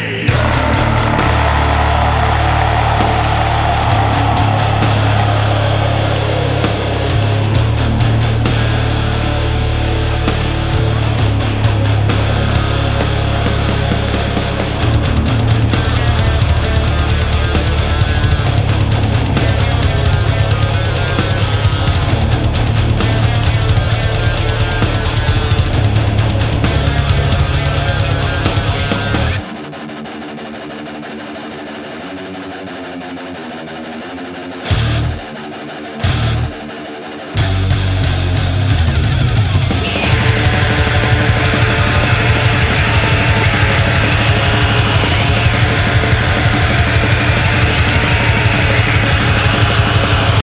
Yeah.